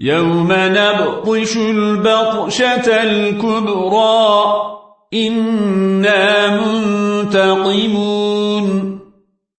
يوم نبطش البطشة الكبرى إنا منتقمون.